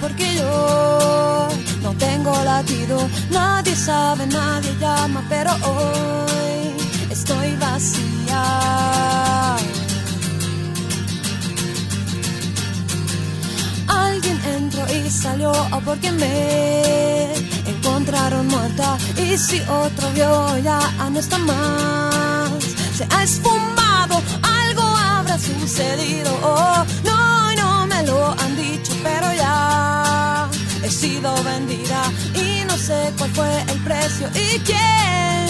porque yo no tengo latido. Nadie sabe, nadie llama, pero hoy estoy vacía. Alguien entró y salió o porque me encontraron muerta. Y si otro vio ya no está más, se ha esfumado, algo habrá sucedido. Oh, cuál fue el precio y quién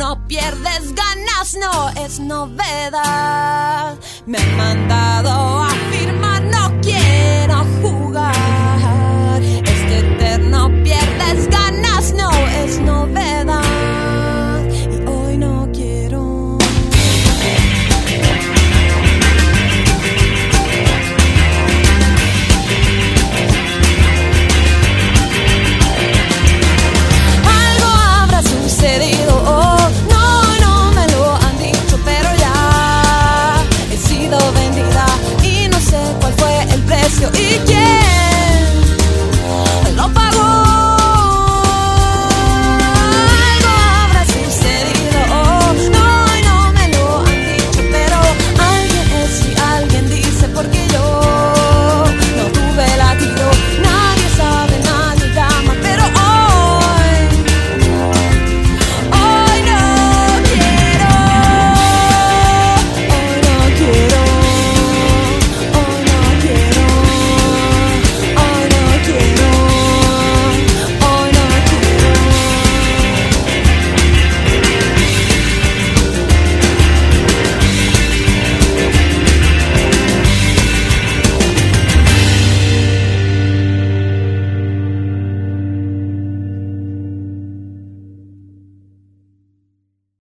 eterno pierdes ganas, no es novedad. Me han mandado a